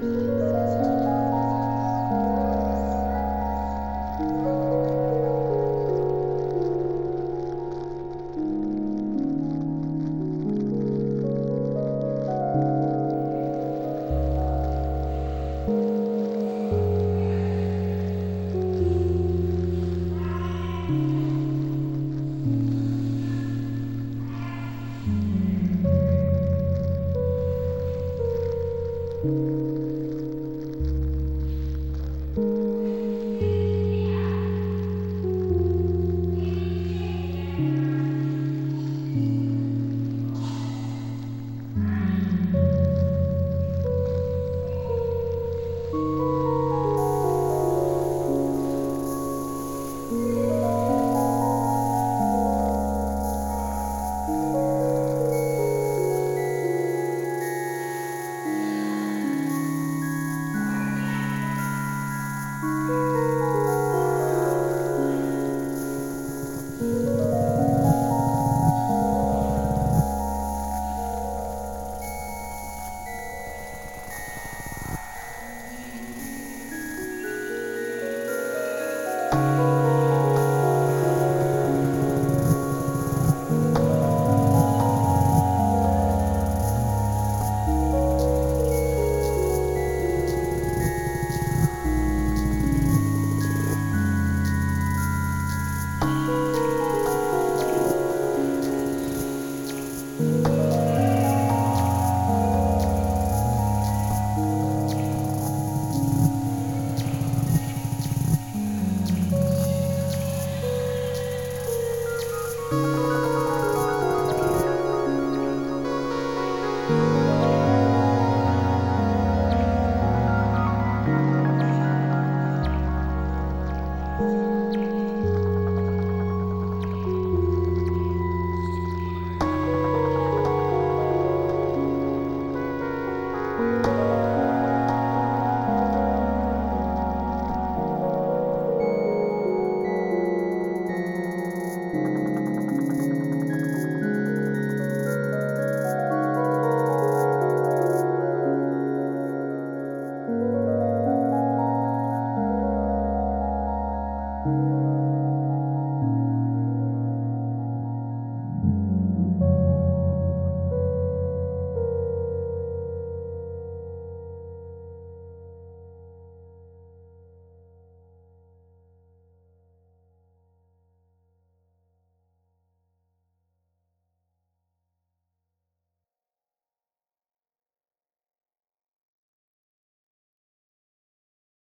thank mm -hmm. you Bye.